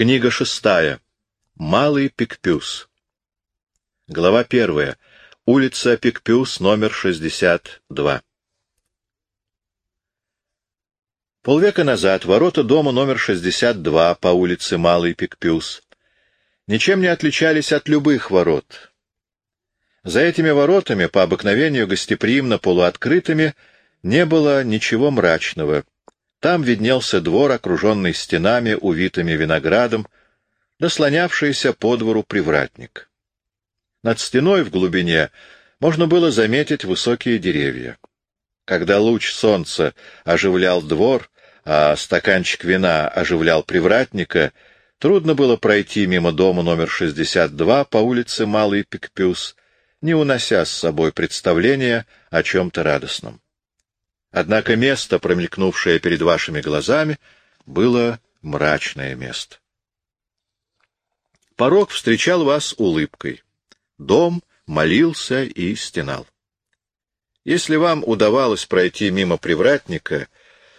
Книга шестая. Малый Пикпюс. Глава первая. Улица Пикпюс, номер 62. Полвека назад ворота дома номер 62 по улице Малый Пикпюс ничем не отличались от любых ворот. За этими воротами, по обыкновению гостеприимно полуоткрытыми, не было ничего мрачного. Там виднелся двор, окруженный стенами, увитыми виноградом, дослонявшийся по двору привратник. Над стеной в глубине можно было заметить высокие деревья. Когда луч солнца оживлял двор, а стаканчик вина оживлял привратника — Трудно было пройти мимо дома номер 62 по улице Малый Пикпюс, не унося с собой представления о чем-то радостном. Однако место, промелькнувшее перед вашими глазами, было мрачное место. Порог встречал вас улыбкой. Дом молился и стенал. Если вам удавалось пройти мимо привратника,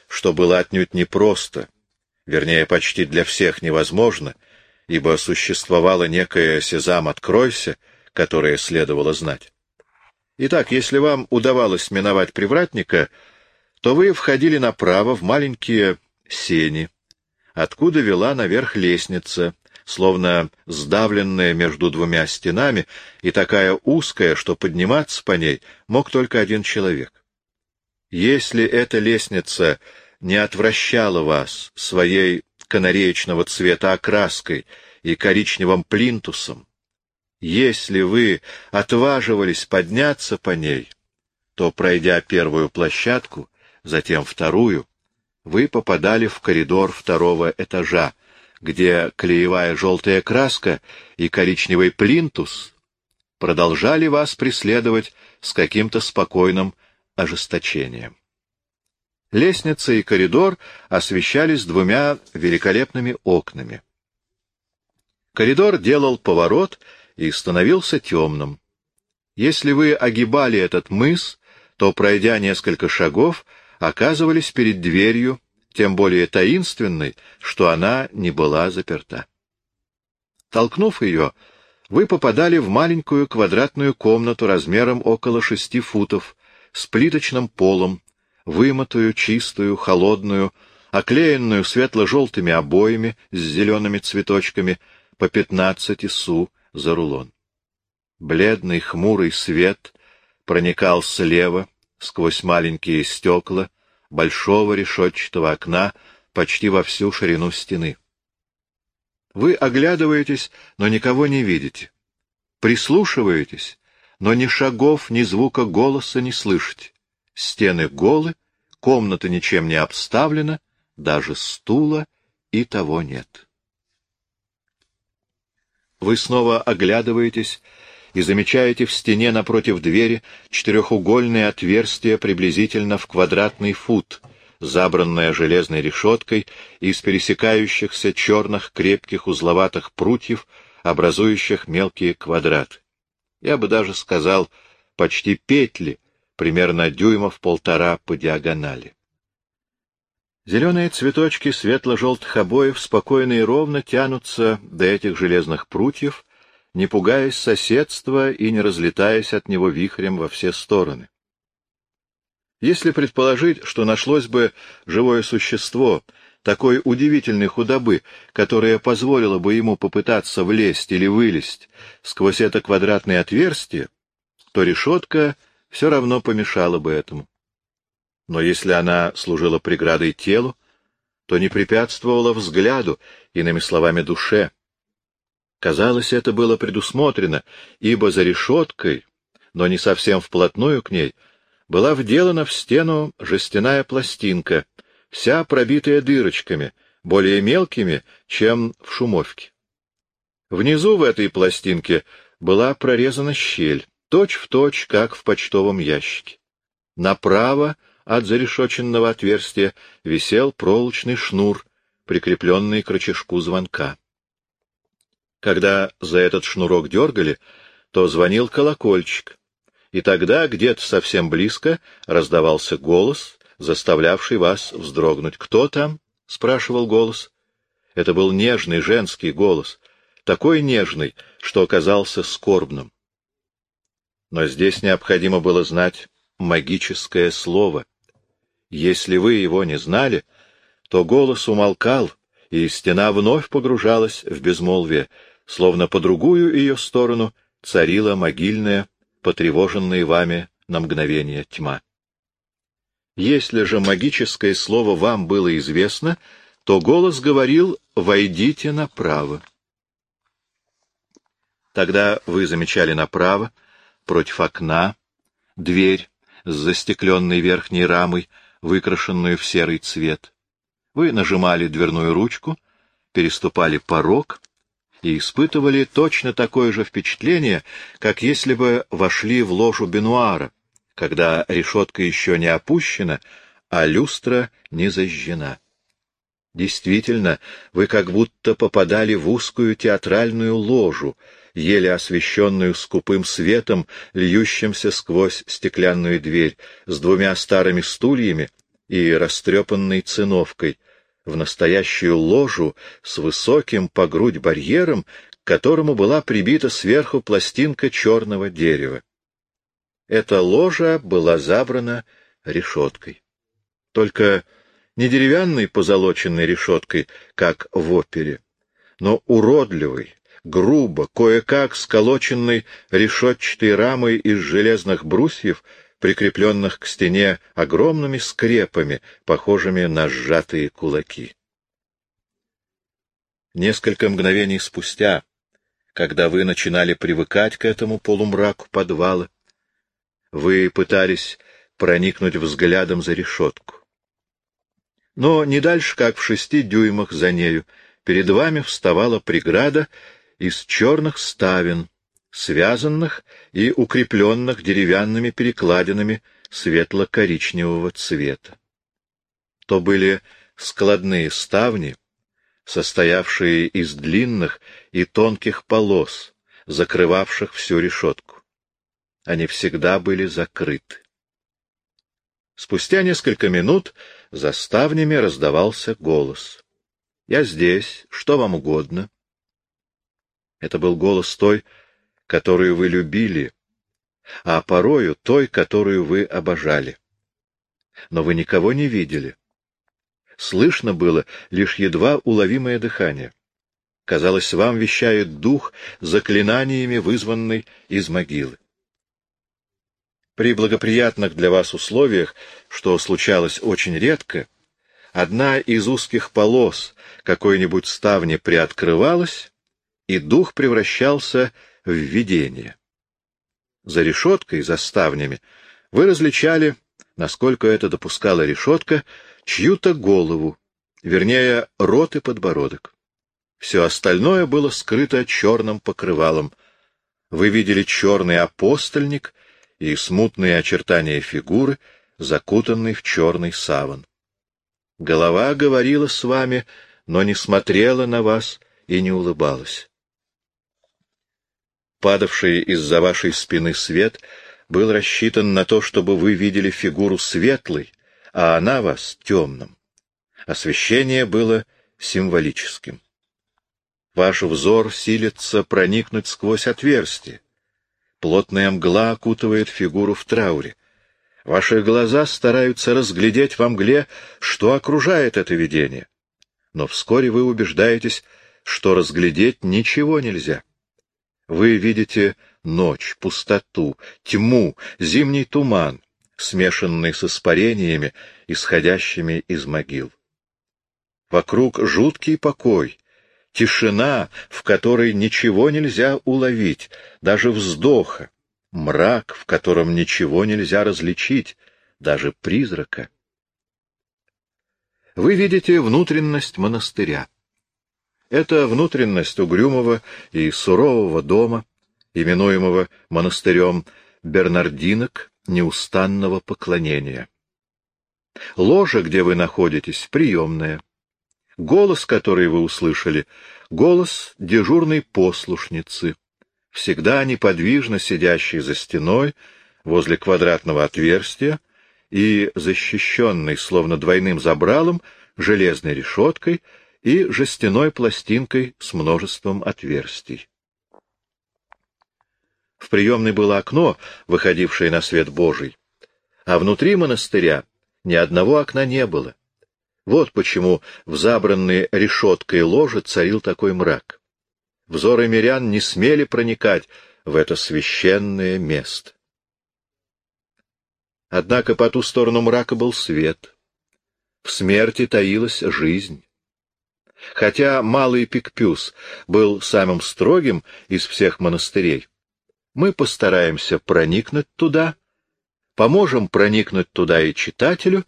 что было отнюдь непросто, вернее, почти для всех невозможно, ибо существовало некое «Сезам, откройся», которое следовало знать. Итак, если вам удавалось миновать привратника, то вы входили направо в маленькие сени, откуда вела наверх лестница, словно сдавленная между двумя стенами и такая узкая, что подниматься по ней мог только один человек. Если эта лестница не отвращала вас своей канареечного цвета окраской и коричневым плинтусом, если вы отваживались подняться по ней, то, пройдя первую площадку, затем вторую, вы попадали в коридор второго этажа, где клеевая желтая краска и коричневый плинтус продолжали вас преследовать с каким-то спокойным ожесточением. Лестница и коридор освещались двумя великолепными окнами. Коридор делал поворот и становился темным. Если вы огибали этот мыс, то, пройдя несколько шагов, оказывались перед дверью, тем более таинственной, что она не была заперта. Толкнув ее, вы попадали в маленькую квадратную комнату размером около шести футов, с плиточным полом, вымытую, чистую, холодную, оклеенную светло-желтыми обоями с зелеными цветочками по пятнадцати су за рулон. Бледный хмурый свет проникал слева сквозь маленькие стекла большого решетчатого окна почти во всю ширину стены. Вы оглядываетесь, но никого не видите. Прислушиваетесь, но ни шагов, ни звука голоса не слышите. Стены голы, комната ничем не обставлена, даже стула и того нет. Вы снова оглядываетесь и замечаете в стене напротив двери четырехугольное отверстие приблизительно в квадратный фут, забранное железной решеткой из пересекающихся черных крепких узловатых прутьев, образующих мелкие квадраты. Я бы даже сказал, почти петли, примерно дюймов полтора по диагонали. Зеленые цветочки светло-желтых обоев спокойно и ровно тянутся до этих железных прутьев, не пугаясь соседства и не разлетаясь от него вихрем во все стороны. Если предположить, что нашлось бы живое существо такой удивительной худобы, которое позволило бы ему попытаться влезть или вылезть сквозь это квадратное отверстие, то решетка — все равно помешало бы этому. Но если она служила преградой телу, то не препятствовала взгляду, иными словами, душе. Казалось, это было предусмотрено, ибо за решеткой, но не совсем вплотную к ней, была вделана в стену жестяная пластинка, вся пробитая дырочками, более мелкими, чем в шумовке. Внизу в этой пластинке была прорезана щель точь в точь, как в почтовом ящике. Направо от зарешоченного отверстия висел проволочный шнур, прикрепленный к рычажку звонка. Когда за этот шнурок дергали, то звонил колокольчик, и тогда где-то совсем близко раздавался голос, заставлявший вас вздрогнуть. «Кто там?» — спрашивал голос. Это был нежный женский голос, такой нежный, что оказался скорбным. Но здесь необходимо было знать магическое слово. Если вы его не знали, то голос умолкал, и стена вновь погружалась в безмолвие, словно по другую ее сторону царила могильная, потревоженная вами на мгновение тьма. Если же магическое слово вам было известно, то голос говорил «войдите направо». Тогда вы замечали направо, против окна, дверь с застекленной верхней рамой, выкрашенную в серый цвет. Вы нажимали дверную ручку, переступали порог и испытывали точно такое же впечатление, как если бы вошли в ложу бенуара, когда решетка еще не опущена, а люстра не зажжена. Действительно, вы как будто попадали в узкую театральную ложу, еле освещенную скупым светом, льющимся сквозь стеклянную дверь, с двумя старыми стульями и растрепанной циновкой, в настоящую ложу с высоким по грудь барьером, к которому была прибита сверху пластинка черного дерева. Эта ложа была забрана решеткой. Только не деревянной позолоченной решеткой, как в опере, но уродливой, грубо, кое-как сколоченной решетчатой рамой из железных брусьев, прикрепленных к стене огромными скрепами, похожими на сжатые кулаки. Несколько мгновений спустя, когда вы начинали привыкать к этому полумраку подвала, вы пытались проникнуть взглядом за решетку. Но не дальше, как в шести дюймах за нею, перед вами вставала преграда из черных ставен, связанных и укрепленных деревянными перекладинами светло-коричневого цвета. То были складные ставни, состоявшие из длинных и тонких полос, закрывавших всю решетку. Они всегда были закрыты. Спустя несколько минут за ставнями раздавался голос. — Я здесь, что вам угодно? Это был голос той, которую вы любили, а порою той, которую вы обожали. Но вы никого не видели. Слышно было лишь едва уловимое дыхание. Казалось, вам вещает дух заклинаниями, вызванный из могилы. При благоприятных для вас условиях, что случалось очень редко, одна из узких полос какой-нибудь ставни приоткрывалась, и дух превращался в видение. За решеткой, за ставнями, вы различали, насколько это допускала решетка, чью-то голову, вернее, рот и подбородок. Все остальное было скрыто черным покрывалом. Вы видели черный апостольник и смутные очертания фигуры, закутанной в черный саван. Голова говорила с вами, но не смотрела на вас и не улыбалась. Падавший из-за вашей спины свет был рассчитан на то, чтобы вы видели фигуру светлой, а она вас темным. Освещение было символическим. Ваш взор силится проникнуть сквозь отверстие. Плотная мгла окутывает фигуру в трауре. Ваши глаза стараются разглядеть во мгле, что окружает это видение. Но вскоре вы убеждаетесь, что разглядеть ничего нельзя. Вы видите ночь, пустоту, тьму, зимний туман, смешанный с испарениями, исходящими из могил. Вокруг жуткий покой, тишина, в которой ничего нельзя уловить, даже вздоха, мрак, в котором ничего нельзя различить, даже призрака. Вы видите внутренность монастыря. Это внутренность угрюмого и сурового дома, именуемого монастырем Бернардинок неустанного поклонения. Ложа, где вы находитесь, приемная. Голос, который вы услышали, голос дежурной послушницы, всегда неподвижно сидящей за стеной возле квадратного отверстия и защищенной, словно двойным забралом, железной решеткой и жестяной пластинкой с множеством отверстий. В приемной было окно, выходившее на свет Божий, а внутри монастыря ни одного окна не было. Вот почему в забранной решеткой ложе царил такой мрак. Взоры мирян не смели проникать в это священное место. Однако по ту сторону мрака был свет. В смерти таилась жизнь. Хотя Малый Пикпюс был самым строгим из всех монастырей, мы постараемся проникнуть туда, поможем проникнуть туда и читателю,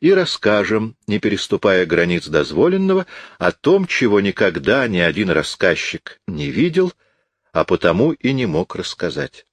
и расскажем, не переступая границ дозволенного, о том, чего никогда ни один рассказчик не видел, а потому и не мог рассказать.